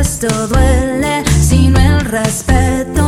esto duele, sino el respeto.